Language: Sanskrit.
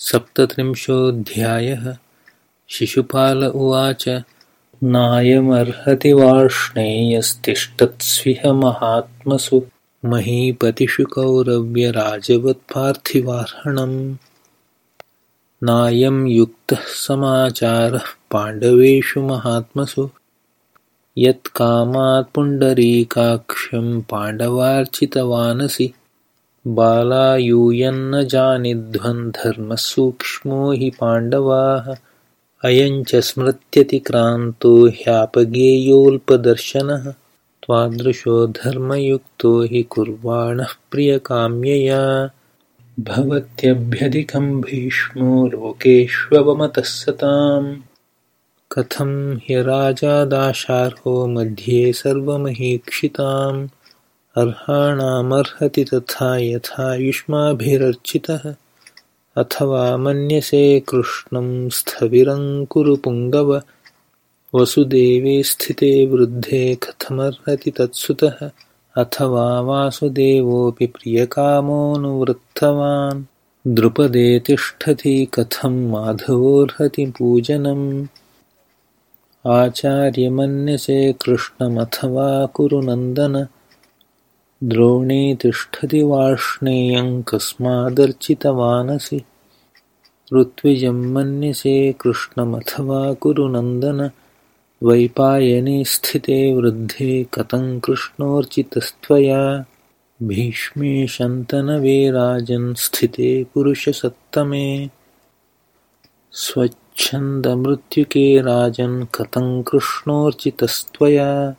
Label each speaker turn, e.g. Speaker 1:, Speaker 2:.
Speaker 1: सप्तत्रिंशोऽध्यायः। शिशुपाल उवाच नायमर्हति वार्ष्णेयस्तिष्ठत्स्विह महात्मसु महीपतिषु कौरव्यराजवत्पार्थिवार्हणम्। नायं युक्तः समाचारः पाण्डवेषु महात्मसु। यत्कामात् पुण्डरीकाक्षं पाण्डवार्चितवानसि बालायूयन्न जानिध्वं धर्मसूक्ष्मो हि पाण्डवाः। अयञ्च स्मृत्यतिक्रान्तो ह्यापगेयोऽल्पदर्शनः त्वादृशो धर्मयुक्तो हि कुर्वाणः प्रियकाम्यया। भवत्यभ्यधिकं भीष्मो लोकेष्ववमतः सताम्। कथं ह्यराजादाशार्हो मध्ये सर्वमहीक्षिताम् अर्हाणामर्हति तथा यथा युष्माभिरर्चितः। अथवा मन्यसे कृष्णं स्थविरं कुरु पुङ्गव वसुदेवे स्थिते वृद्धे कथमर्हति तत्सुतः। अथवा वासुदेवोऽपि प्रियकामोऽनुवृत्तवान्। द्रुपदे तिष्ठति कथं माधवोऽर्हति पूजनम्। आचार्यमन्यसे कृष्णमथवा कुरु नन्दन द्रोणे तिष्ठति वार्ष्णेयं कस्मादर्चितवानसि। ऋत्विजं मन्यसे कृष्णमथवा कुरु नन्दन वैपायने स्थिते वृद्धे कथं कृष्णोऽर्चितस्त्वया भीष्मे शन्तनवे स्थिते पुरुषसत्तमे। स्वच्छन्दमृत्युके राजन् कथं कृष्णोऽर्चितस्त्वया